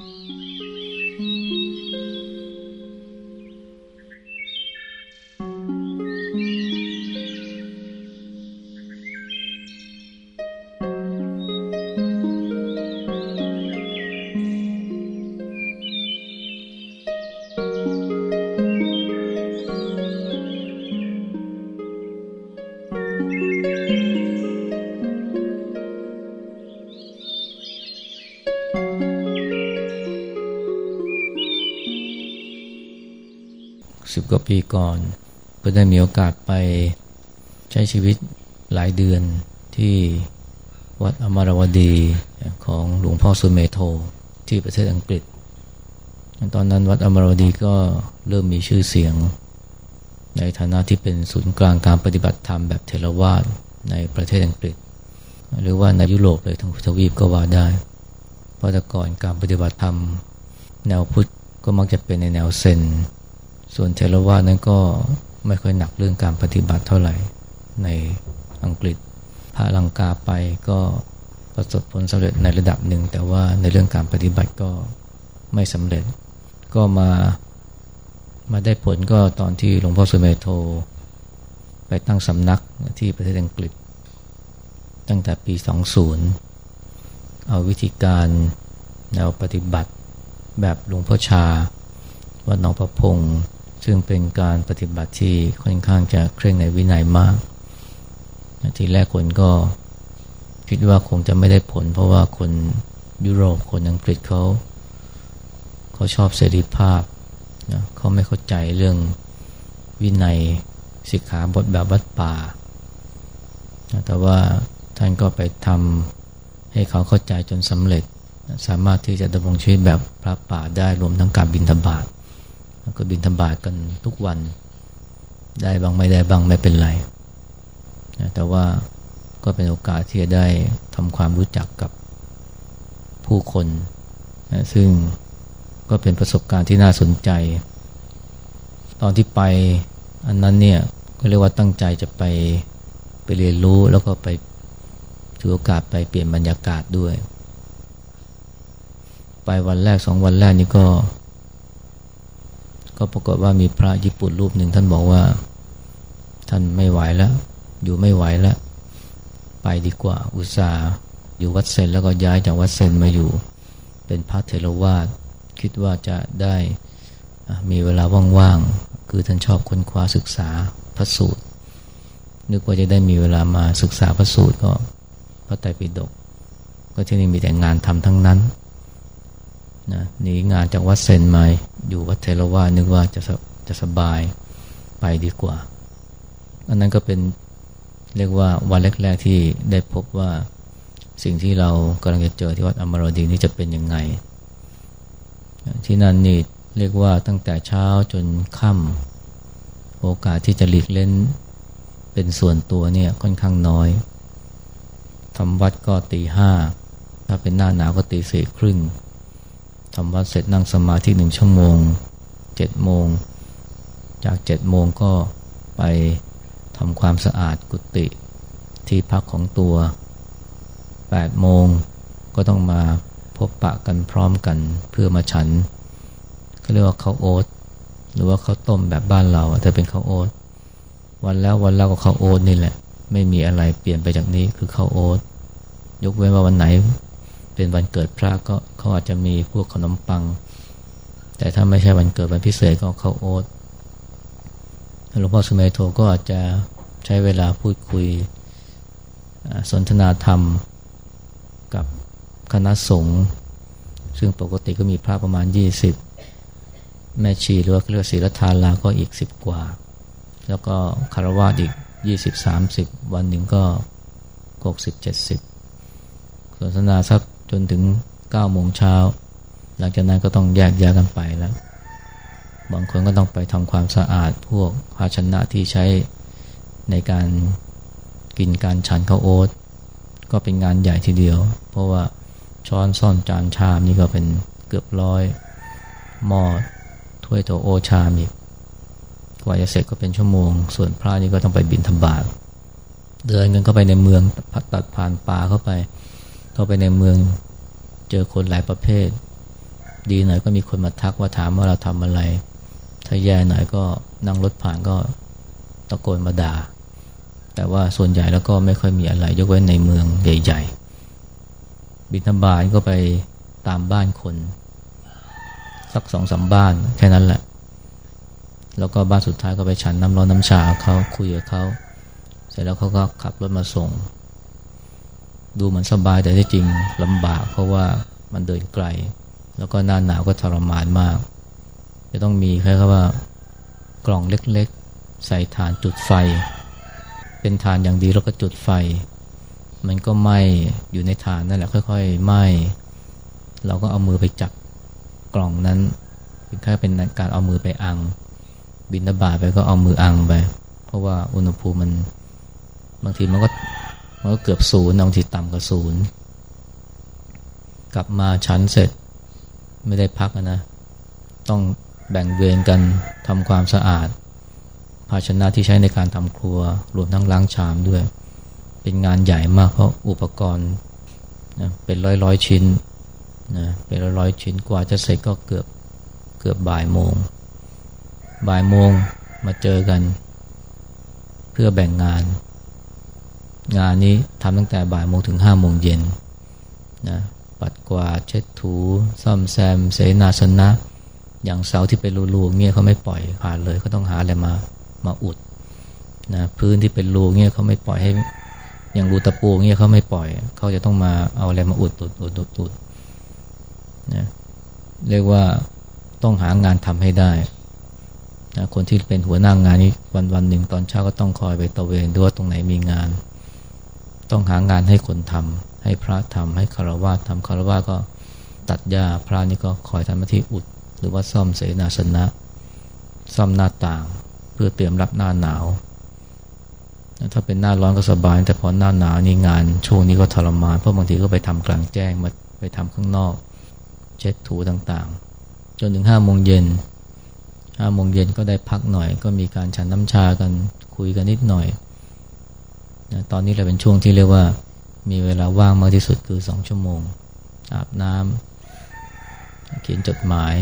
สิ กว่าปีก่อน ก็ได้มีโอกาสไปใช้ชีวิตหลายเดือนที่วัดอมรวดีของหลวงพ่อสุเมโทที่ประเทศอังกฤษ ตอนนั้นวัดอมรวดีก็เริ่มมีชื่อเสียง ในฐานะที่เป็นศูนย์กลางการปฏิบัติธรรมแบบเทรวาสในประเทศอังกฤษ หรือว่าในยุโรปเลยทั้งทวีปก็ว่าได้ เพราะแต่ก่อนการปฏิบัติธรรม แนวพุทธก็มักจะเป็นในแนวเซน ส่วนเทรวานั้นก็ไม่ค่อยหนักเรื่องการปฏิบัติเท่าไหร่ในอังกฤษพระลังกาไปก็ประสบผลสำเร็จในระดับหนึ่ง แต่ว่าในเรื่องการปฏิบัติก็ไม่สำเร็จ ก็มามาได้ผลก็ตอนที่หลวงพ่อสุเมโท ไปตั้งสำนักที่ประเทศอังกฤษ ตั้งแต่ปี 20 เอาวิธีการแนวปฏิบัติแบบหลวงพ่อชา วัดหนองประพงษ ซึ่งเป็นการปฏิบัติที่ค่อนข้างจะเคร่งในวินัยมาก ทีแรกคนก็คิดว่าคงจะไม่ได้ผล เพราะว่าคนยุโรปคนอังกฤษเขาเขาชอบเสรีภาพนะเขาไม่เข้าใจเรื่องวินัยสิกขาบทแบบวัดป่า แต่ว่าท่านก็ไปทำให้เขาเข้าใจจนสำเร็จ สามารถที่จะดำรงชีวิตแบบพระป่าได้รวมทั้งการบินธบาต ก็บินธบาตกันทุกวัน ได้บางไม่ได้บางไม่เป็นไรนะแต่ว่าก็เป็นโอกาสที่จะได้ทำความรู้จักกับผู้คนนะซึ่งก็เป็นประสบการณ์ที่น่าสนใจ ตอนที่ไปอันนั้นเนี่ยก็เรียกว่าตั้งใจจะไปไปเรียนรู้แล้วก็ไปถือโอกาสไปเปลี่ยนบรรยากาศด้วย ไปวันแรกสองวันแรกนี่ก็ ก็ปรากฏว่ามีพระญี่ปุ่นรูปหนึ่งท่านบอกว่า ท่านไม่ไหวแล้ว อยู่ไม่ไหวแล้ว ไปดีกว่าอุตส่าห์อยู่วัดเซนแล้วก็ย้ายจากวัดเซนมาอยู่ เป็นพระเทรวาสคิดว่าจะได้มีเวลาว่างๆ คือท่านชอบค้นคว้าศึกษาพระสูตร นึกว่าจะได้มีเวลามาศึกษาพระสูตรก็พระไตรปิฎกก็ที่นี่มีแต่งานทำทั้งนั้น นะหนีงานจากวัดเซนมาอยู่วัดเทรวานึกว่าจะจะสบายไปดีกว่า อันนั้นก็เป็นเรียกว่าวันแรก ๆที่ได้พบว่าสิ่งที่เรากำลังจะเจอที่วัดอมรดีนี้จะเป็นยังไง ที่นั่นนี่เรียกว่าตั้งแต่เช้าจนค่ำโอกาสที่จะหลีกเล่นเป็นส่วนตัวเนี่ยค่อนข้างน้อยทำวัดก็ตีห้าถ้าเป็นหน้าหนาวก็ตีสี่ครึ่ง ทำวัดเสร็จนั่งสมาธิหนึ่งชั่วโมงเจ็ดโมง จากเจ็ดโมงก็ไปทำความสะอาดกุฏิที่พักของตัวแปดโมงก็ต้องมาพบปะกันพร้อมกันเพื่อมาฉันเขาเรียกว่าข้าวโอ๊ตหรือว่าข้าวต้มแบบบ้านเราแต่เป็นข้าวโอ๊ตวันแล้ววันแล้วก็ข้าวโอ๊ตนี่แหละ ไม่มีอะไรเปลี่ยนไปจากนี้คือข้าวโอ๊ตยกเว้นว่าวันไหน เป็นวันเกิดพระก็เขาอาจจะมีพวกขนมปัง แต่ถ้าไม่ใช่วันเกิดวันพิเศษก็เข้าโอ๊ตหลวงพ่อสมัยโทก็อาจจะใช้เวลาพูดคุยสนทนาธรรมกับคณะสงฆ์ซึ่งปกติก็มีพระประมาณ 20 แม่ชีหรือว่าเรียกศีลทานลาก็อีก 10 กว่า แล้วก็คารวะอีก 20-30 วันหนึ่งก็ 60-70สนทนาสัก จนถึง9โมงเช้า หลังจากนั้นก็ต้องแยกย้ายกันไปแล้ว บางคนก็ต้องไปทำความสะอาดพวกภาชนะที่ใช้ในการกินการฉันข้าวโอ๊ตก็เป็นงานใหญ่ทีเดียว เพราะว่าช้อนซ่อนจานชามนี่ก็เป็นเกือบร้อยหม้อถ้วยโถโอชามอีกกว่าจะเสร็จก็เป็นชั่วโมง ส่วนพระนี่ก็ต้องไปบินธบาตเดินกันเข้าไปในเมืองตัดผ่านป่าเข้าไป เข้าไปในเมืองเจอคนหลายประเภท ดีหน่อยก็มีคนมาทักว่าถามว่าเราทำอะไร ถ้าแย่หน่อยก็นั่งรถผ่านก็ตะโกนมาด่า แต่ว่าส่วนใหญ่แล้วก็ไม่ค่อยมีอะไร ยกเว้นในเมืองใหญ่ๆ บิณฑบาตก็ไปตามบ้านคน สักสองสาบ้านแค่นั้นแหละ แล้วก็บ้านสุดท้ายก็ไปฉันน้ำร้อนน้ำชาเขาคุยกับเขา เสร็จแล้วเขาก็ขับรถมาส่ง ดูเหมือนสบายแต่ที่จริงลำบาก เพราะว่ามันเดินไกล แล้วก็หน้าหนาวก็ทรมานมาก จะต้องมีแค่ว่า กล่องเล็กๆ ใส่ถ่านจุดไฟ เป็นถ่านอย่างดีแล้วก็จุดไฟ มันก็ไหม้อยู่ในถ่านนั่นแหละค่อยๆไหม้เราก็เอามือไปจับกล่องนั้นเป็นแค่เป็นการเอามือไปอัง บินบาไปก็เอามืออังไป เพราะว่าอุณหภูมิมันบางทีมันก็ มันก็เกือบศูนย์บางทีต่ำกว่าศูนย์กลับมาชั้นเสร็จไม่ได้พักนะ ต้องแบ่งเวรกันทำความสะอาด ภาชนะที่ใช้ในการทำครัว รวมทั้งล้างชามด้วย เป็นงานใหญ่มากเพราะอุปกรณ์นะเป็นร้อยร้อยชิ้นนะเป็นร้อยร้อยชิ้นกว่าจะเสร็จก็เกือบเกือบบ่ายโมง บ่ายโมงมาเจอกัน เพื่อแบ่งงาน งานนี้ทำตั้งแต่บ่ายโมงถึงห้าโมงเย็นนะปัดกวาดเช็ดถู ซ่อมแซมเสนาสนะ อย่างเสาที่เป็นรูๆเงี้ยเขาไม่ปล่อยผ่านเลยเขาต้องหาอะไรมามาอุดนะพื้นที่เป็นรูเงี้ยเขาไม่ปล่อยให้ อย่างรูตะปูเงี้ยเขาไม่ปล่อย เขาจะต้องมาเอาอะไรมาอุดอุดอุดอุดอุดนะเรียกว่าต้องหางานทำให้ได้นะคนที่เป็นหัวหน้างงานนี้วันวันหนึ่งตอนเช้าก็ต้องคอยไปตะเวนดูว่าตรงไหนมีงาน ต้องหางานให้คนทำให้พระทำให้คารวะทำคารวะก็ตัดหญ้าพระนี่ก็คอยทำหน้าที่อุด หรือว่าซ่อมเสนาสนะ ซ่อมหน้าต่าง เพื่อเตรียมรับหน้าหนาว ถ้าเป็นหน้าร้อนก็สบาย แต่พอหน้าหนาวนี่งานช่วงนี้ก็ทรมานเพราะบางทีก็ไปทำกลางแจ้งมาไปทำข้างนอก เช็ดถูต่างๆ จนถึงห้าโมงเย็นห้าโมงเย็นก็ได้พักหน่อย ก็มีการฉันน้ำชากันคุยกันนิดหน่อย นะตอนนี้เราเป็นช่วงที่เรียกว่า มีเวลาว่างมากที่สุดคือสองชั่วโมง อาบน้ำเขียนจดหมาย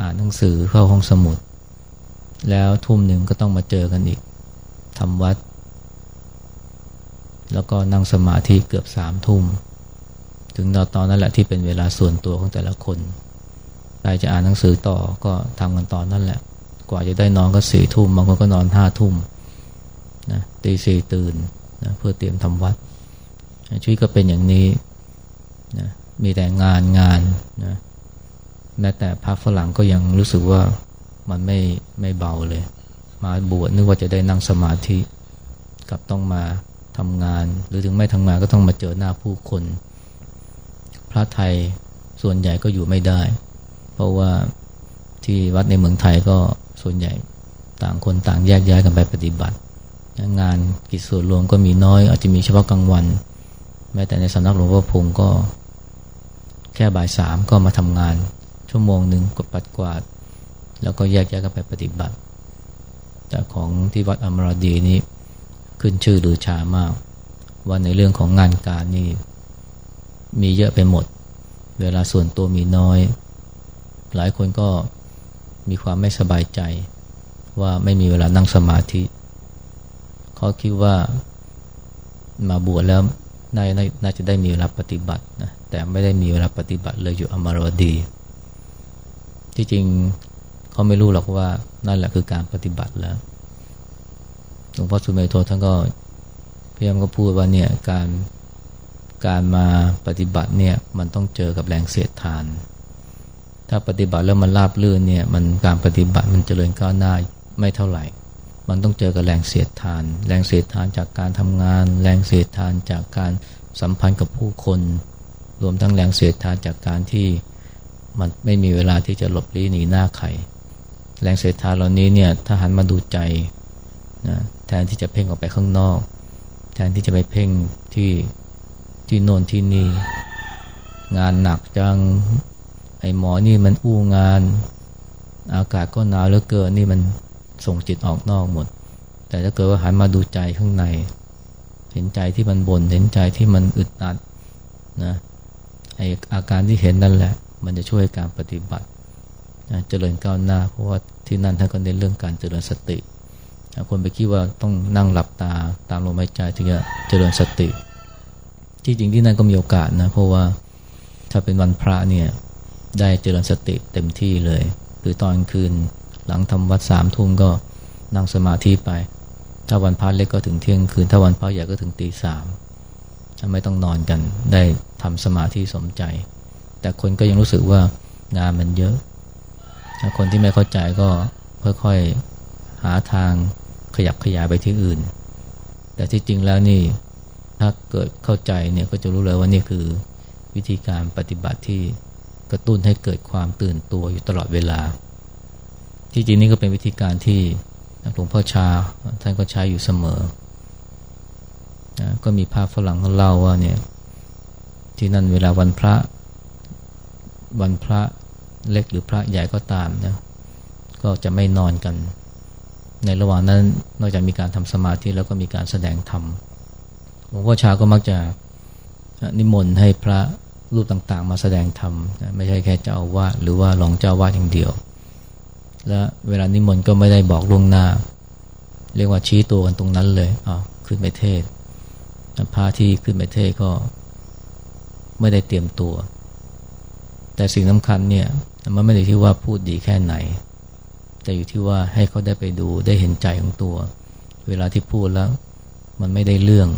อ่านหนังสือเข้าห้องสมุด แล้วทุ่มหนึ่งก็ต้องมาเจอกันอีกทำวัด แล้วก็นั่งสมาธิเกือบสามทุ่ม ถึงตอนนั้นแหละที่เป็นเวลาส่วนตัวของแต่ละคนใครจะอ่านหนังสือต่อก็ทำกันตอนนั่นแหละ กว่าจะได้นอนก็สี่ทุ่มบางคนก็นอนห้าทุ่มนะตีสี่ตื่น นะเพื่อเตรียมทำวัดชีวิตก็เป็นอย่างนี้นะมีแต่งานงานนะแม้แต่พระฝรั่งก็ยังรู้สึกว่ามันไม่ไม่เบาเลย มาบวชนึกว่าจะได้นั่งสมาธิกับต้องมาทำงาน หรือถึงไม่ทำงานก็ต้องมาเจอหน้าผู้คน พระไทยส่วนใหญ่ก็อยู่ไม่ได้ เพราะว่าที่วัดในเมืองไทยก็ส่วนใหญ่ต่างคนต่างแยกย้ายกันไปปฏิบัติ งานกิจส่วนรวมก็มีน้อย อาจจะมีเฉพาะกลางวัน แม้แต่ในสำนักหลวงพ่อพงก็แค่บ่ายสามก็มาทำงาน ชั่วโมงหนึ่งกดปัดกวาด แล้วก็แยกย้ายกันไปปฏิบัติ แต่ของที่วัดอมรดีนี้ขึ้นชื่อหรือชามาก ว่าในเรื่องของงานการนี่มีเยอะไปหมด เวลาส่วนตัวมีน้อย หลายคนก็มีความไม่สบายใจว่าไม่มีเวลานั่งสมาธิ เขาคิดว่ามาบวชแล้วน่าน่าจะได้มีเวลาปฏิบัตินะแต่ไม่ได้มีเวลาปฏิบัติเลยอยู่อมรวดี ที่จริงเขาไม่รู้หรอกว่านั่นแหละคือการปฏิบัติแล้วหลวงพ่อสุเมโทท่านก็พยายามก็พูดว่าเนี่ยการการมาปฏิบัติเนี่ยมันต้องเจอกับแรงเสียดทาน ถ้าปฏิบัติแล้วมันราบลื่นเนี่ยมันการปฏิบัติมันเจริญก้าวหน้าไม่เท่าไหร่ มันต้องเจอกับแรงเสียดทาน แรงเสียดทานจากการทำงาน แรงเสียดทานจากการสัมพันธ์กับผู้คน รวมทั้งแรงเสียดทานจากการที่มันไม่มีเวลาที่จะหลบลี้หนีหน้าใครแรงเสียดทานเหล่านี้เนี่ยถ้าหันมาดูใจนะแทนที่จะเพ่งออกไปข้างนอก แทนที่จะไปเพ่งที่ที่โน่นที่นี่ งานหนักจังไอหมอนี่มันอู้งาน อากาศก็หนาวเหลือเกินนี่มัน ส่งจิตออกนอกหมด แต่ถ้าเกิดว่าหันมาดูใจข้างใน เห็นใจที่มันบน่นเห็นใจที่มันอึดอัดนะไออาการที่เห็นนั่นแหละ มันจะช่วยการปฏิบัติเจริญก้าวหน้า เพราะว่าที่นั่นท่านก็เน้นเรื่องการเจริญสติคนไปคิดว่าต้องนั่งหลับตาตามลมหายใจถึงจะเจริญสติ ที่จริงที่นั่นก็มีโอกาสนะเพราะว่าถ้าเป็นวันพระเนี่ยได้เจริญสติเต็มที่เลยหรือตอนคืน หลังทำวัดสามทุ่มก็นั่งสมาธิไป ถ้าวันพระเล็กก็ถึงเที่ยงคืน ถ้าวันพระใหญ่ก็ถึงตีสามไม่ต้องนอนกันได้ทำสมาธิสมใจ แต่คนก็ยังรู้สึกว่างานมันเยอะ คนที่ไม่เข้าใจก็ค่อยๆหาทางขยับขยายไปที่อื่น แต่ที่จริงแล้วนี่ถ้าเกิดเข้าใจเนี่ยก็จะรู้เลยว่านี่คือวิธีการปฏิบัติที่กระตุ้นให้เกิดความตื่นตัวอยู่ตลอดเวลา ที่จริงนี่ก็เป็นวิธีการที่หลวงพ่อชาท่านก็ใช้อยู่เสมอนะก็มีภาพฝรั่งเขาเล่าว่าเนี่ยที่นั่นเวลาวันพระวันพระเล็กหรือพระใหญ่ก็ตามนะก็จะไม่นอนกัน ในระหว่างนั้นนอกจากมีการทำสมาธิแล้วก็มีการแสดงธรรมหลวงพ่อชาก็มักจะนิมนต์ให้พระรูปต่างๆ มาแสดงธรรมไม่ใช่แค่เจ้าอาวาสหรือว่ารองเจ้าอาวาสอย่างเดียว และเวลานิมนต์ก็ไม่ได้บอกล่วงหน้า เรียกว่าชี้ตัวกันตรงนั้นเลยอ่าขึ้นไปเทศพระที่ขึ้นไปเทศก็ไม่ได้เตรียมตัว แต่สิ่งสำคัญเนี่ยมันไม่ได้ที่ว่าพูดดีแค่ไหน แต่อยู่ที่ว่าให้เขาได้ไปดูได้เห็นใจของตัว เวลาที่พูดแล้ว มันไม่ได้เรื่อง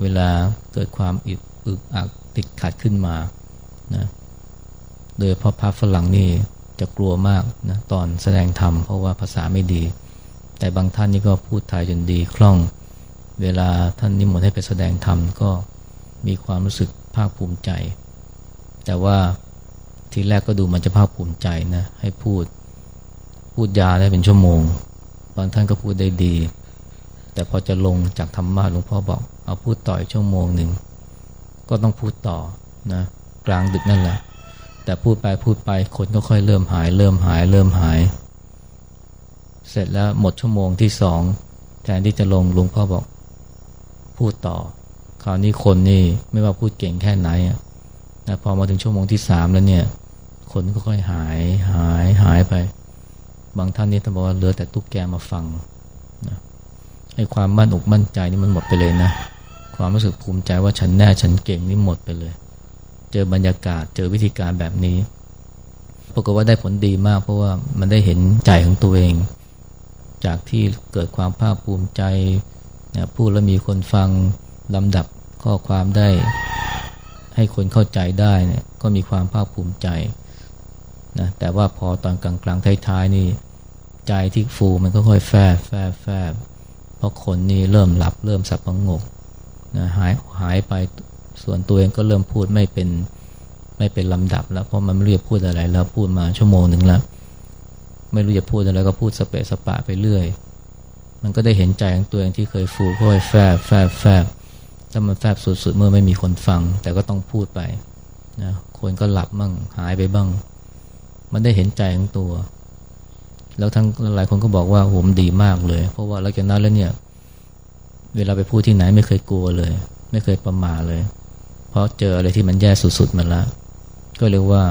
เวลาเกิดความอึดอึกอักติดขัดขึ้นมานะโดยเพราะพระฝรั่งนี่ จะกลัวมากนะตอนแสดงธรรมเพราะว่าภาษาไม่ดี แต่บางท่านนี่ก็พูดไทยจนดีคล่อง เวลาท่านนิมนต์ให้ไปแสดงธรรมก็มีความรู้สึกภาคภูมิใจ แต่ว่าทีแรกก็ดูมันจะภาคภูมิใจนะให้พูดพูดยาได้เป็นชั่วโมง บางท่านก็พูดได้ดี แต่พอจะลงจากธรรมะหลวงพ่อบอก เอาพูดต่อยชั่วโมงหนึ่งก็ต้องพูดต่อนะกลางดึกนั่นแหละ แต่พูดไปพูดไปคนก็ค่อยเริ่มหาย เริ่มหาย เริ่มหาย เสร็จแล้วหมดชั่วโมงที่สองแทนที่จะลงลวงพ่อบอก พูดต่อ คราวนี้คนนี่ไม่ว่าพูดเก่งแค่ไหนนะพอมาถึงชั่วโมงที่สามแล้วเนี่ย คนก็ค่อยหายหายหายไป บางท่านนี่ท่านบอกว่าเหลือแต่ตุ๊กแกมาฟังนะให้ความมั่นอกมั่นใจนี่มันหมดไปเลยนะ ความรู้สึกภูมิใจว่าฉันแน่ฉันเก่งนี่หมดไปเลย เจอบรรยากาศ เจอวิธีการแบบนี้ปรากฏว่าได้ผลดีมาก เพราะว่ามันได้เห็นใจของตัวเอง จากที่เกิดความภาคภูมิใจนะพูดแล้วมีคนฟังลำดับข้อความได้ ให้คนเข้าใจได้เนี่ยก็มีความภาคภูมิใจนะแต่ว่าพอตอนกลางกลางท้ายๆนี่ ใจที่ฟูมันก็ค่อยแฝบแฝบแฝบเพราะคนนี่เริ่มหลับเริ่มสับประงกนะหายหายไป ส่วนตัวเองก็เริ่มพูดไม่เป็นไม่เป็นลำดับ แล้วเพราะมันไม่รู้จะพูดอะไรแล้วพูดมาชั่วโมงหนึ่งแล้ว ไม่รู้จะพูดอะไรก็พูดสเปะสปะไปเรื่อย มันก็ได้เห็นใจของตัวเองที่เคยฟูค่อยแฝบแฝบแฝบถ้ามันแฝบสุดๆเมื่อไม่มีคนฟัง แต่ก็ต้องพูดไปนะคนก็หลับบ้างหายไปบ้าง มันได้เห็นใจของตัว แล้วทั้งหลายคนก็บอกว่าโหมดีมากเลย เพราะว่าหลังจากนั้นแล้วเนี่ย เวลาไปพูดที่ไหนไม่เคยกลัวเลย ไม่เคยประมาเลย เพราะเจออะไรที่มันแย่สุดๆมาแล้ว ก็เรียกว่า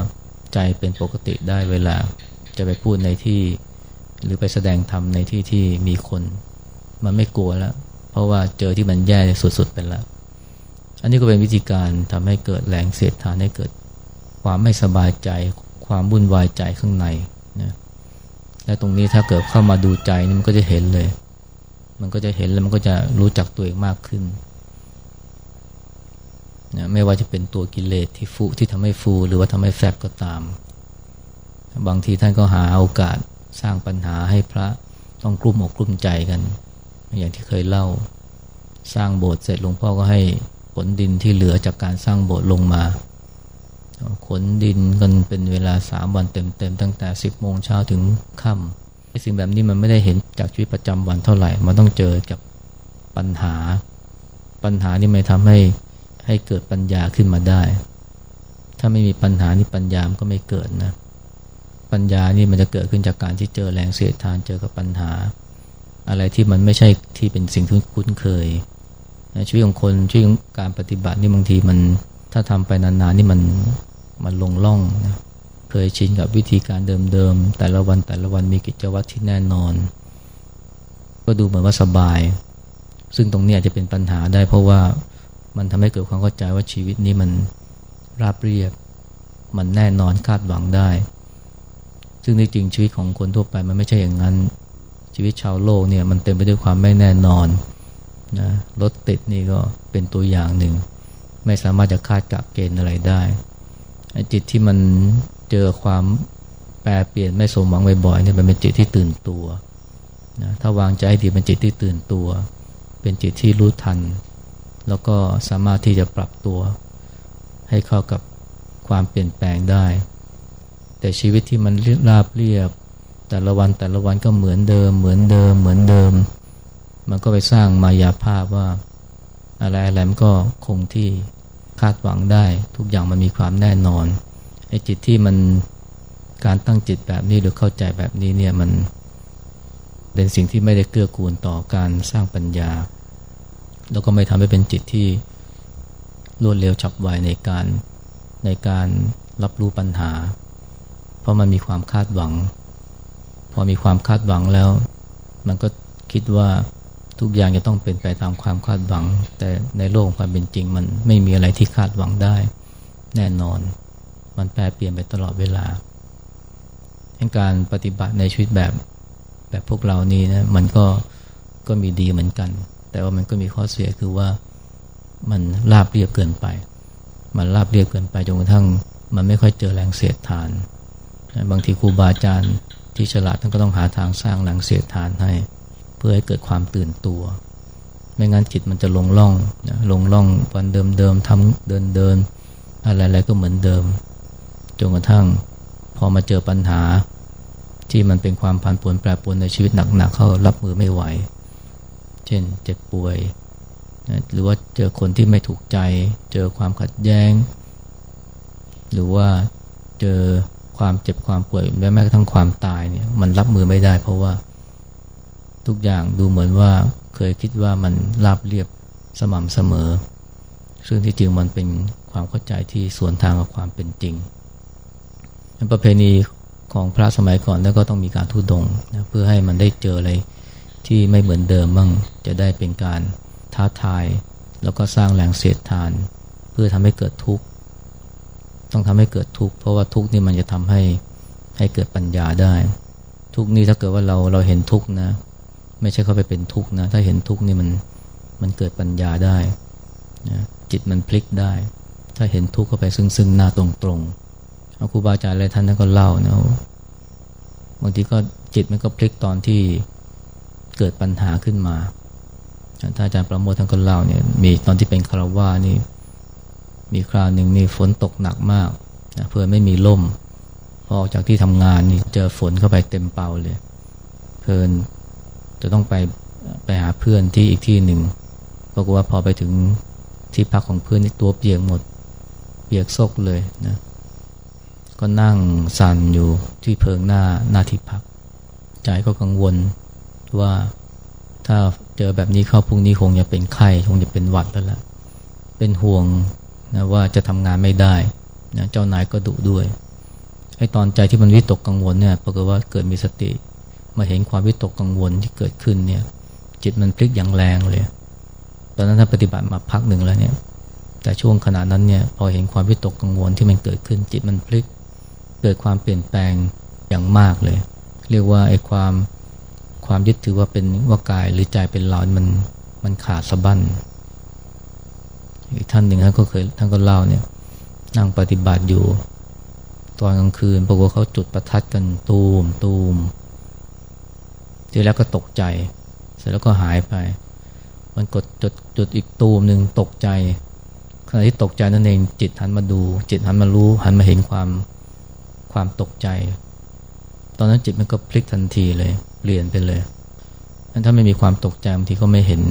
ใจเป็นปกติได้เวลา จะไปพูดในที่ หรือไปแสดงธรรมในที่ที่มีคน มันไม่กลัวแล้ว เพราะว่าเจอที่มันแย่สุดๆไปแล้ว อันนี้ก็เป็นวิธีการทำให้เกิดแรงเสียดทานให้เกิด ความไม่สบายใจความวุ่นวายใจข้างในนะและตรงนี้ถ้าเกิดเข้ามาดูใจนี่มันก็จะเห็นเลย มันก็จะเห็นแล้วมันก็จะรู้จักตัวเองมากขึ้น นะไม่ว่าจะเป็นตัวกิเลสที่ฟูที่ทำให้ฟู หรือว่าทำให้แฟบก็ตาม บางทีท่านก็หาโอกาสสร้างปัญหาให้พระต้องกลุ้มอกกลุ้มใจกัน อย่างที่เคยเล่าสร้างโบสถ์เสร็จหลวงพ่อก็ให้ขนดินที่เหลือจากการสร้างโบสถ์ลงมาขนดินกันเป็นเวลาสามวันเต็มๆตั้งแต่สิบโมงเช้าถึงค่ำสิ่งแบบนี้มันไม่ได้เห็นจากชีวิตประจำวันเท่าไหร่ มันต้องเจอกับปัญหา ปัญหานี่ไม่ทำให้ ให้เกิดปัญญาขึ้นมาได้ ถ้าไม่มีปัญหานี่ปัญญามก็ไม่เกิดนะ ปัญญานี่มันจะเกิดขึ้นจากการที่เจอแรงเสียดทานเจอกับปัญหา อะไรที่มันไม่ใช่ที่เป็นสิ่งที่คุ้นเคยชีวิตของคนชีวิตของการปฏิบัตินี่บางทีมันถ้าทำไปนานๆนี่มันมันลงล่องนะเคยชินกับวิธีการเดิมๆ แต่ละวันแต่ละวันมีกิจวัตรที่แน่นอน ก็ดูเหมือนว่าสบาย ซึ่งตรงนี้อาจจะเป็นปัญหาได้เพราะว่า มันทำให้เกิดความเข้าใจว่าชีวิตนี้มันราบเรียบ มันแน่นอนคาดหวังได้ ซึ่งในจริงชีวิตของคนทั่วไปมันไม่ใช่อย่างนั้น ชีวิตชาวโลกเนี่ยมันเต็มไปด้วยความไม่แน่นอนนะรถติดนี่ก็เป็นตัวอย่างหนึ่ง ไม่สามารถจะคาดกะเกณฑ์อะไรได้จิตที่มันเจอความแปรเปลี่ยนไม่สมหวังบ่อยๆเนี่ยมันเป็นจิตที่ตื่นตัวนะถ้าวางใจดีเป็นจิตที่ตื่นตัว เป็นจิตที่รู้ทัน แล้วก็สามารถที่จะปรับตัวให้เข้ากับความเปลี่ยนแปลงได้ แต่ชีวิตที่มันราบเรียบ แต่ละวันแต่ละวันก็เหมือนเดิม เหมือนเดิม เหมือนเดิม มันก็ไปสร้างมายาภาพว่า อะไรอะไรมันก็คงที่คาดหวังได้ ทุกอย่างมันมีความแน่นอนไอ้จิตที่มันการตั้งจิตแบบนี้หรือเข้าใจแบบนี้เนี่ยมันเป็นสิ่งที่ไม่ได้เกื้อกูลต่อการสร้างปัญญา แล้วก็ไม่ทำให้เป็นจิตที่รวดเร็วฉับไวในการในการรับรู้ปัญหา เพราะมันมีความคาดหวัง พอมีความคาดหวังแล้ว มันก็คิดว่าทุกอย่างจะต้องเป็นไปตามความคาดหวัง แต่ในโลกความเป็นจริง มันไม่มีอะไรที่คาดหวังได้ แน่นอน มันแปรเปลี่ยนไปตลอดเวลาการปฏิบัติในชีวิตแบบแบบพวกเรานี่นะมันก็ก็มีดีเหมือนกัน แต่ว่ามันก็มีข้อเสียคือว่ามันราบเรียบเกินไป มันราบเรียบเกินไปจนกระทั่งมันไม่ค่อยเจอแรงเสียดทาน บางทีครูบาอาจารย์ที่ฉลาดท่านก็ต้องหาทางสร้างแรงเสียดทานให้ เพื่อให้เกิดความตื่นตัว ไม่งั้นจิตมันจะลงล่องนะลงล่องวันเดิมๆทำเดินเดินอะไรๆก็เหมือนเดิมจนกระทั่งพอมาเจอปัญหาที่มันเป็นความผันผวนแปรปรวนในชีวิตหนักๆเขารับมือไม่ไหว เช่นเจ็บป่วยนะหรือว่าเจอคนที่ไม่ถูกใจ เจอความขัดแย้ง หรือว่าเจอความเจ็บความป่วยแม้แม้กระทั่งความตายเนี่ยมันรับมือไม่ได้ เพราะว่าทุกอย่างดูเหมือนว่าเคยคิดว่ามันราบเรียบสม่ำเสมอ ซึ่งที่จริงมันเป็นความเข้าใจที่สวนทางกับความเป็นจริงประเพณีของพระสมัยก่อนแล้วก็ต้องมีการทุดงนะเพื่อให้มันได้เจออะไร ที่ไม่เหมือนเดิมบ้างจะได้เป็นการท้าทาย แล้วก็สร้างแรงเสียดทาน เพื่อทำให้เกิดทุกข์ ต้องทำให้เกิดทุกข์เพราะว่าทุกข์นี่มันจะทำให้ให้เกิดปัญญาได้ ทุกข์นี่ถ้าเกิดว่าเราเราเห็นทุกข์นะ ไม่ใช่เข้าไปเป็นทุกข์นะ ถ้าเห็นทุกข์นี่มันมันเกิดปัญญาได้นะจิตมันพลิกได้ ถ้าเห็นทุกข์เข้าไปซึ่งซึ่งหน้าตรงตรงครูบาอาจารย์อะไรท่านท่านก็เล่านะบางทีก็จิตมันก็พลิกตอนที่ เกิดปัญหาขึ้นมาท่านอาจารย์ประโมทท่านก็เล่าเนี่ย มีตอนที่เป็นคารวานี่ มีคราวหนึ่งนี่ฝนตกหนักมากนะเพื่อไม่มีล่ม พอออกจากที่ทำงานนี่เจอฝนเข้าไปเต็มเป่าเลย เพื่อนจะต้องไปไปหาเพื่อนที่อีกที่หนึ่งปรากฏว่าพอไปถึงที่พักของเพื่อนนี่ตัวเปียกหมด เปียกซกเลยนะ ก็นั่งสั่นอยู่ที่เพิงหน้าหน้าที่พัก ใจก็กังวล ว่าถ้าเจอแบบนี้เข้าพรุ่งนี้คงจะเป็นไข้คงจะเป็นหวัดแล้วล่ะเป็นห่วงนะว่าจะทำงานไม่ได้นะเจ้านายก็ดุด้วยไอ้ตอนใจที่มันวิตกกังวลเนี่ยปรากฏว่าเกิดมีสติมาเห็นความวิตกกังวลที่เกิดขึ้นเนี่ย จิตมันพลิกอย่างแรงเลย ตอนนั้นถ้าปฏิบัติมาพักหนึ่งแล้วเนี่ย แต่ช่วงขณะนั้นเนี่ยพอเห็นความวิตกกังวลที่มันเกิดขึ้น จิตมันพลิก เกิดความเปลี่ยนแปลงอย่างมากเลย เรียกว่าไอ้ความ ความยึดถือว่าเป็นว่ากายหรือใจเป็นเรามันมันขาดสะบั้นอีกท่านหนึ่งท่านก็เคยท่านก็เล่าเนี่ยนั่งปฏิบัติอยู่ ตอนกลางคืนปรากฏเขาจุดประทัดกันตูมตูมทีแล้วก็ตกใจ เสร็จแล้วก็หายไป มันกดจุดจุดอีกตูมหนึ่งตกใจขณะที่ตกใจนั่นเองจิตหันมาดู จิตหันมารู้หันมาเห็นความความตกใจ ตอนนั้นจิตมันก็พลิกทันทีเลย เปลี่ยนไปเลย ถ้าไม่มีความตกใจบางทีก็ไม่เห็น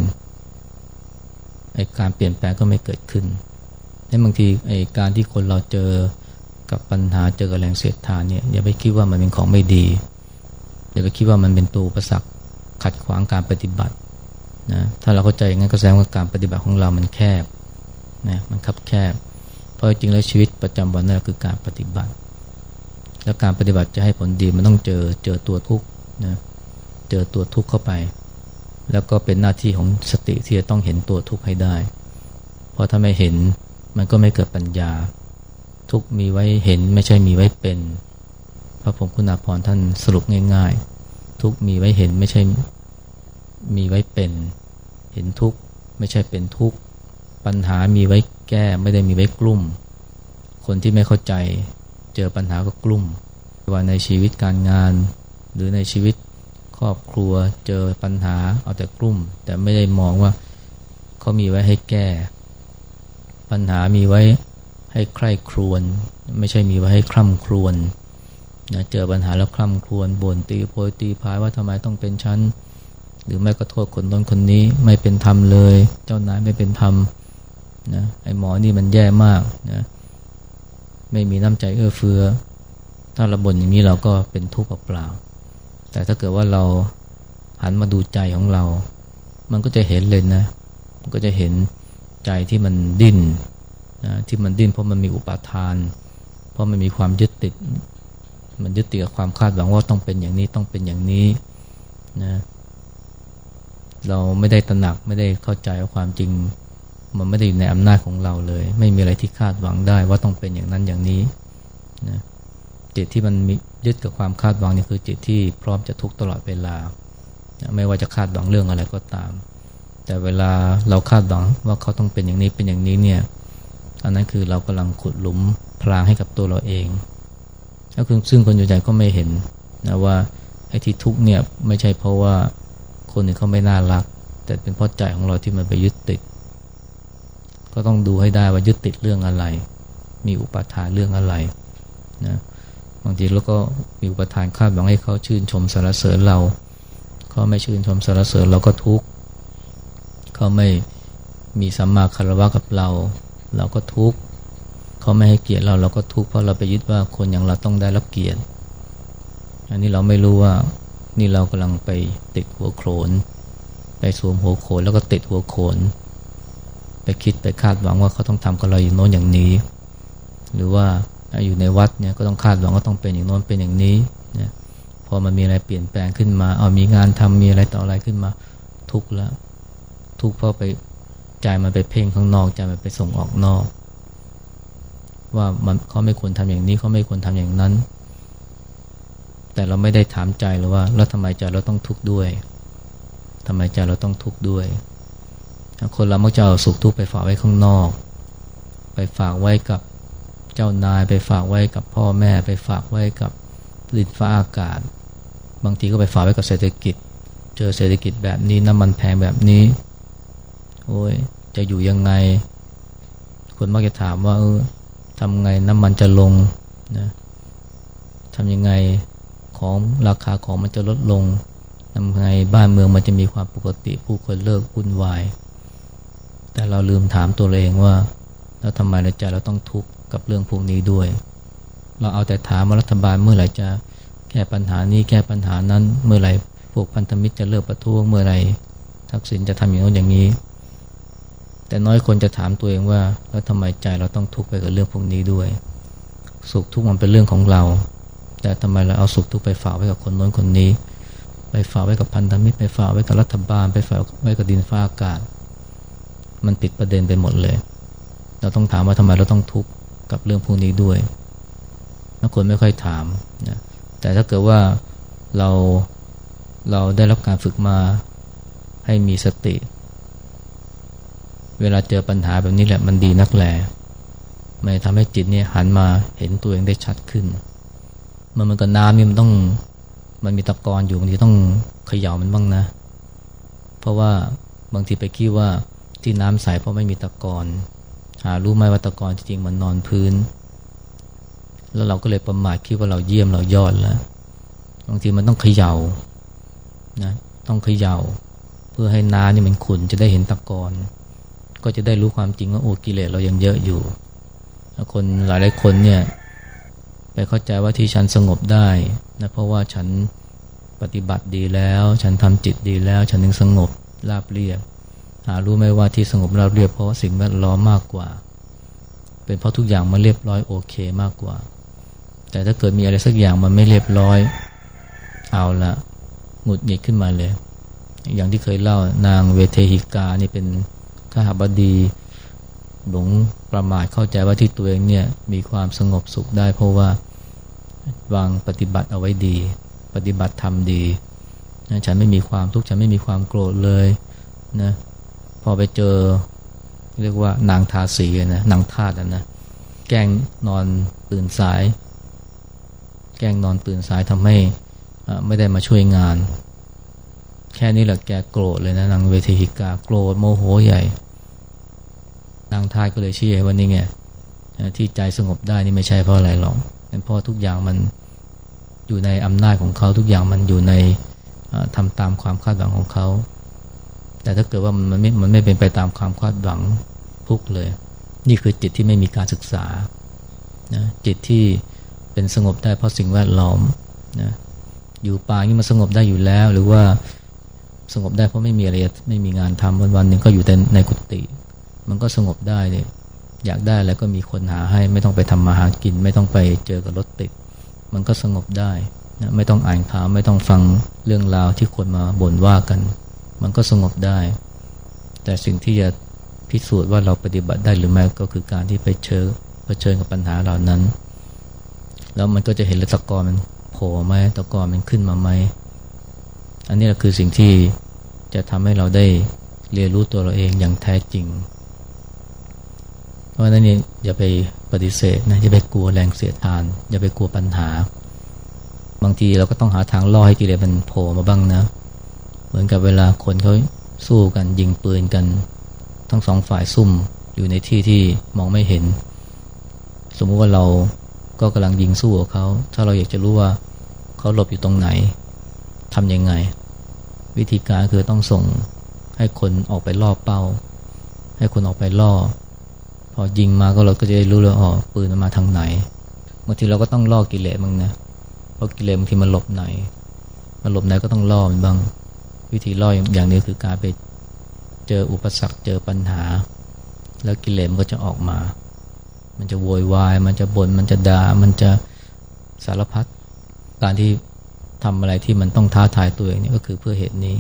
ไอการเปลี่ยนแปลงก็ไม่เกิดขึ้นในบางทีไอการที่คนเราเจอกับปัญหาเจอกับแรงเสียดทานเนี่ยอย่าไปคิดว่ามันเป็นของไม่ดี อย่าไปคิดว่ามันเป็นตัวประสักขัดขวางการปฏิบัตินะถ้าเราเข้าใจอย่างนั้นก็แสดงว่าการปฏิบัติของเรามันแคบนะมันคับแคบ เพราะจริงแล้วชีวิตประจำวันนั่นคือการปฏิบัติ แล้วการปฏิบัติจะให้ผลดีมันต้องเจอเจอตัวทุกข์นะ เจอตัวทุกข์เข้าไป แล้วก็เป็นหน้าที่ของสติที่จะต้องเห็นตัวทุกข์ให้ได้ เพราะถ้าไม่เห็นมันก็ไม่เกิดปัญญา ทุกมีไว้เห็นไม่ใช่มีไว้เป็น พระผมคุณาพรท่านสรุปง่าย ๆ ทุกมีไว้เห็นไม่ใช่มีไว้เป็น เห็นทุกไม่ใช่เป็นทุกปัญหามีไว้แก้ไม่ได้มีไว้กลุ่ม คนที่ไม่เข้าใจเจอปัญหาก็กลุ่มว่าในชีวิตการงาน หรือในชีวิต ครอบครัวเจอปัญหาเอาแต่กลุ่ม แต่ไม่ได้มองว่าเขามีไว้ให้แก้ ปัญหามีไว้ให้ใคร่ครวญไม่ใช่มีไว้ให้คร่ำครวญนะเจอปัญหาแล้วคร่ำครวญบ่นตีโพยตีพายว่าทำไมต้องเป็นชั้น หรือไม่ก็โทษคนต้นคนนี้ไม่เป็นธรรมเลย เจ้านายไม่เป็นธรรมนะไอ้หมอนี่มันแย่มากนะไม่มีน้ำใจเอื้อเฟื้อ ถ้าเราบ่นอย่างนี้เราก็เป็นทุกข์เปล่า แต่ถ้าเกิดว่าเราหันมาดูใจของเรา มันก็จะเห็นเลยนะ มันก็จะเห็นใจที่มันดิ้นนะที่มันดิ้นเพราะมันมีอุปาทาน เพราะมันมีความยึดติด มันยึดติดกับความคาดหวังว่าต้องเป็นอย่างนี้ต้องเป็นอย่างนี้นะเราไม่ได้ตระหนักไม่ได้เข้าใจว่าความจริง มันไม่ได้อยู่ในอำนาจของเราเลย ไม่มีอะไรที่คาดหวังได้ว่าต้องเป็นอย่างนั้นอย่างนี้นะ จิตที่มันมียึดกับความคาดหวังนี่คือจิตที่พร้อมจะทุกข์ตลอดเวลา ไม่ว่าจะคาดหวังเรื่องอะไรก็ตาม แต่เวลาเราคาดหวังว่าเขาต้องเป็นอย่างนี้เป็นอย่างนี้เนี่ยอันนั้นคือเรากำลังขุดหลุมพรางให้กับตัวเราเองแล้วซึ่งคนใหญ่ก็ไม่เห็นนะว่าไอ้ที่ทุกเนี่ยไม่ใช่เพราะว่าคนอื่นเขาไม่น่ารัก แต่เป็นเพราะใจของเราที่มันไปยึดติด ก็ต้องดูให้ได้ว่ายึดติดเรื่องอะไร มีอุปาทานเรื่องอะไรนะางทีเราก็มีอุปทานคาดหวังให้เขาชื่นชมสรรเสริญเรา เขาไม่ชื่นชมสรรเสริญเราก็ทุกข์เขาไม่มีสัมมาคารวะกับเรา เราก็ทุกข์เขาไม่ให้เกียรติเราเราก็ทุกข์เพราะเราไปยึดว่าคนอย่างเราต้องได้รับเกียรติ อันนี้เราไม่รู้ว่านี่เรากำลังไปติดหัวโขน ไปสวมหัวโขนแล้วก็ติดหัวโขน ไปคิดไปคาดหวังว่าเขาต้องทำกับเราอย่างโน้นอย่างนี้ หรือว่า อยู่ในวัดเนี่ยก็ต้องคาดหวังว่าต้องเป็นอย่างโน้นเป็นอย่างนี้เนี่ยพอมันมีอะไรเปลี่ยนแปลงขึ้นมา เอามีงานทำมีอะไรต่ออะไรขึ้นมาทุกข์แล้ว ทุกข์เพราะไปใจมันไปเพ่งข้างนอกใจมันไปส่งออกนอก ว่ามันเขาไม่ควรทำอย่างนี้เขาไม่ควรทำอย่างนั้น แต่เราไม่ได้ถามใจหรือว่า แล้วทำไมใจเราต้องทุกข์ด้วยทำไมใจเราต้องทุกข์ด้วย คนเรามักจะเอาสุขทุกข์ไปฝากไว้ข้างนอก ไปฝากไว้กับ เจ้านายไปฝากไว้กับพ่อแม่ไปฝากไว้กับดินฟ้าอากาศ บางทีก็ไปฝากไว้กับเศรษฐกิจ เจอเศรษฐกิจแบบนี้น้ำมันแพงแบบนี้ โอ้ยจะอยู่ยังไง คนมักจะถามว่าเออทำไงน้ำมันจะลงนะทำยังไงของราคาของมันจะลดลงทำไงบ้านเมืองมันจะมีความปกติ ผู้คนเลิกวุ่นวาย แต่เราลืมถามตัวเองว่า แล้วทำไมในใจเราต้องทุกข์ กับเรื่องพวกนี้ด้วย เราเอาแต่ถามว่ารัฐบาลเมื่อไหร่จะแก้ปัญหานี้แก้ปัญหานั้น เมื่อไหร่พวกพันธมิตรจะเลิกประท้วงเมื่อไหร่ทักษิณจะทำอย่างนู้นอย่างนี้ แต่น้อยคนจะถามตัวเองว่าแล้วทำไมใจเราต้องทุกข์ไปกับเรื่องพวกนี้ด้วย สุขทุกข์มันเป็นเรื่องของเรา แต่ทำไมเราเอาสุขทุกข์ไปฝากไว้กับคนโน้นคนนี้ ไปฝากไว้กับพันธมิตรไปฝากไว้กับรัฐบาล ไปฝากไว้กับดินฟ้าอากาศ มันติดประเด็นไปหมดเลย เราต้องถามว่าทำไมเราต้องทุกข์ กับเรื่องพวกนี้ด้วยบางคนไม่ค่อยถามนะแต่ถ้าเกิดว่าเราเราได้รับการฝึกมาให้มีสติ เวลาเจอปัญหาแบบนี้แหละมันดีนักแหลมันทำให้จิตเนี่ยหันมาเห็นตัวเองได้ชัดขึ้น มันมันกับน้ำนี่มันต้องมันมีตะกอนอยู่บางทีต้องเขย่ามันบ้างนะ เพราะว่าบางทีไปคิดว่าที่น้ำใสเพราะไม่มีตะกอน หารู้ไหมว่าตะกอนจริงๆมันนอนพื้น แล้วเราก็เลยประมาทคิดว่าเราเยี่ยมเรายอดแล้วบางทีมันต้องเขย่านะต้องเขย่า เพื่อให้น้ำนี่มันขุนจะได้เห็นตะกอนก็จะได้รู้ความจริงว่าโอ้กิเลสเรายังเยอะอยู่คนหลายหลายคนเนี่ยไปเข้าใจว่าที่ฉันสงบได้นะเพราะว่าฉันปฏิบัติดีแล้ว ฉันทำจิตดีแล้ว ฉันถึงสงบราบเรียบ หารู้ไหมว่าที่สงบราบเรียบเพราะสิ่งแวดล้อมมากกว่า เป็นเพราะทุกอย่างมันเรียบร้อยโอเคมากกว่า แต่ถ้าเกิดมีอะไรสักอย่างมันไม่เรียบร้อย เอาละหงุดหงิดขึ้นมาเลย อย่างที่เคยเล่านางเวเทหิกานี่เป็นข้าบดีหลงประมาทเข้าใจว่าที่ตัวเองเนี่ยมีความสงบสุขได้ เพราะว่าวางปฏิบัติเอาไว้ดี ปฏิบัติทำดีนะฉันไม่มีความทุกข์ฉันไม่มีความโกรธเลยนะ อไปเจอ เรียกว่านางทาสีนะนางทาสนะแกล้งนอนตื่นสาย แกล้งนอนตื่นสายทำให้ไม่ได้มาช่วยงาน แค่นี้แหละแกโกรธเลยนะนางเวทีหิกาโกรธโมโหใหญ่ นางทาสก็เลยเชื่อว่านี่ไงที่ใจสงบได้นี่ไม่ใช่เพราะอะไรหรอกเป็นเพราะทุกอย่างมันอยู่ในอำนาจของเขาทุกอย่างมันอยู่ในทำตามความคาดหวังของเขา แต่ถ้าเกิดว่ามันไม่มันไม่เป็นไปตามความคาดหวังทุกเลย นี่คือจิตที่ไม่มีการศึกษานะจิตที่เป็นสงบได้เพราะสิ่งแวดล้อมนะอยู่ป่านี่มันสงบได้อยู่แล้ว หรือว่าสงบได้เพราะไม่มีอะไรไม่มีงานทำวันวันหนึ่งก็อยู่แต่ในกุฏิมันก็สงบได้เนี่ยอยากได้แล้วก็มีคนหาให้ไม่ต้องไปทำมาหากิน ไม่ต้องไปเจอกับรถติด มันก็สงบได้นะไม่ต้องอ่านข่าวไม่ต้องฟังเรื่องราวที่คนมาบ่นว่ากัน มันก็สงบได้ แต่สิ่งที่จะพิสูจน์ว่าเราปฏิบัติได้หรือไม่ก็คือการที่ไปเชิญเผชิญกับปัญหาเหล่านั้น แล้วมันก็จะเห็นเลยตะกอนมันโผล่ไหมตะกอนมันขึ้นมาไหมอันนี้แหละคือสิ่งที่จะทำให้เราได้เรียนรู้ตัวเราเองอย่างแท้จริง เพราะนั้นนี่อย่าไปปฏิเสธนะอย่าไปกลัวแรงเสียดทาน อย่าไปกลัวปัญหา บางทีเราก็ต้องหาทางล่อให้กิเลสมันโผล่มาบ้างนะเเหมือนกับเวลาคนเขาสู้กันยิงปืนกัน ทั้งสองฝ่ายซุ่มอยู่ในที่ที่มองไม่เห็น สมมุติว่าเราก็กำลังยิงสู้กับเขา ถ้าเราอยากจะรู้ว่าเขาหลบอยู่ตรงไหนทำยังไง วิธีการคือต้องส่งให้คนออกไปล่อเป้า ให้คนออกไปล่อ พอยิงมาก็เราก็จะได้รู้เลยอ๋อปืนมันมาทางไหนบางทีเราก็ต้องล่อกิเลสบ้างนะเพราะกิเลสบางทีมันหลบไหน มันหลบไหนก็ต้องล่อมันบ้าง วิธีล่ออย่างนี้คือการไปเจออุปสรรคเจอปัญหา แล้วกิเลสมันก็จะออกมา มันจะโวยวาย มันจะบน่นมันจะดา่ามันจะสารพัดการที่ทำอะไรที่มันต้องท้าทายตัวเองนี่ก็คือเพื่อเหตุนี้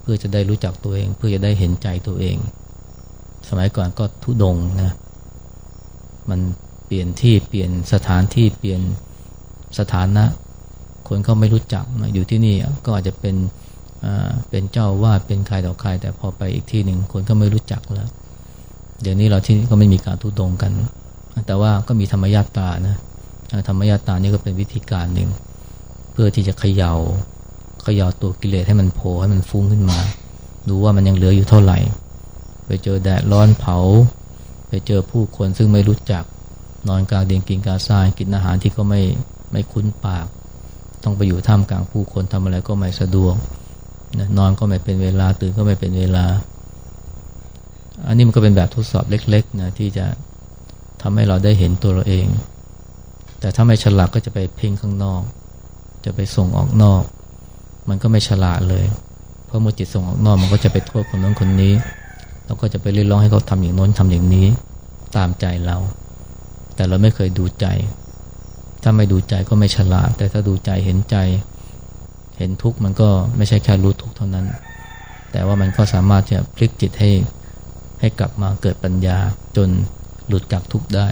เพื่อจะได้รู้จักตัวเอง เพื่อจะได้เห็นใจตัวเอง สมัยก่อนก็ทุดงนะมันเปลี่ยนที่เปลี่ยนสถานที่เปลี่ยนสถานะ คนก็ไม่รู้จักอยู่ที่นี่ก็อาจจะเป็น เป็นเจ้าวาดเป็นใครต่อใคร แต่พอไปอีกที่หนึ่งคนก็ไม่รู้จักแล้ว เดี๋ยวนี้เราที่ก็ไม่มีการทุดงกัน แต่ว่าก็มีธรรมญาตานะธรรมญาตานี่ก็เป็นวิธีการหนึ่ง เพื่อที่จะเขยา่าเขย่าตัวกิเลสให้มันโผล่ให้มันฟุ้งขึ้นมา ดูว่ามันยังเหลืออยู่เท่าไหร่ ไปเจอแดดร้อนเผา ไปเจอผู้คนซึ่งไม่รู้จักนอนกลางเดียงกินกาซายกินอาหารที่ก็ไม่ไม่คุ้นปาก ต้องไปอยู่ท่ามกลางผู้คนทำอะไรก็ไม่สะดวก นะนอนก็ไม่เป็นเวลาตื่นก็ไม่เป็นเวลา อันนี้มันก็เป็นแบบทดสอบเล็กๆนะที่จะทำให้เราได้เห็นตัวเราเอง แต่ถ้าไม่ฉลาดก็จะไปเพ่งข้างนอก จะไปส่งออกนอก มันก็ไม่ฉลาดเลย เพราะเมื่อจิตส่งออกนอกมันก็จะไปโทษคนนั้นคนนี้เราก็จะไปเรียกร้องให้เขาทำอย่างโน้นทำอย่างนี้ตามใจเรา แต่เราไม่เคยดูใจ ถ้าไม่ดูใจก็ไม่ฉลาด แต่ถ้าดูใจเห็นใจ เห็นทุกข์มันก็ไม่ใช่แค่รู้ทุกข์เท่านั้น แต่ว่ามันก็สามารถจะพลิกจิตให้ให้กลับมาเกิดปัญญาจนหลุดจากทุกข์ได้